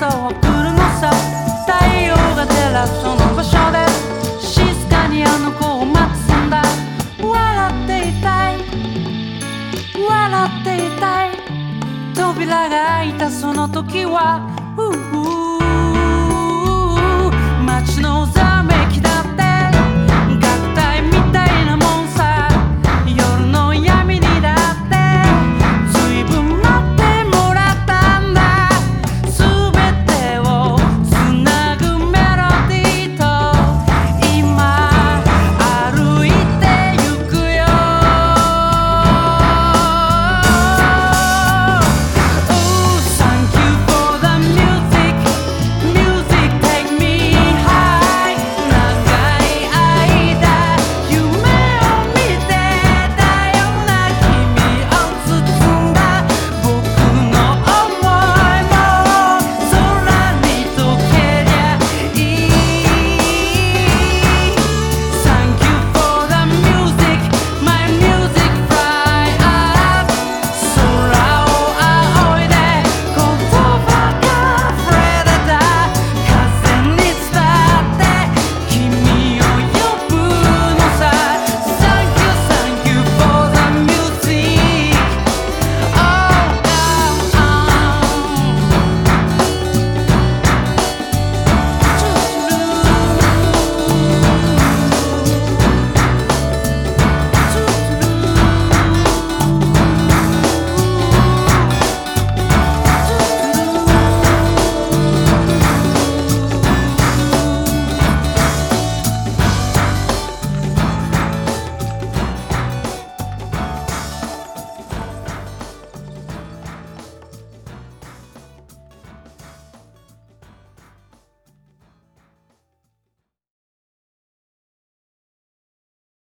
朝はるのさ太陽が照らすその場所で静かにあの子を待つんだ。笑っていたい。笑っていたい。扉が開いたその時は、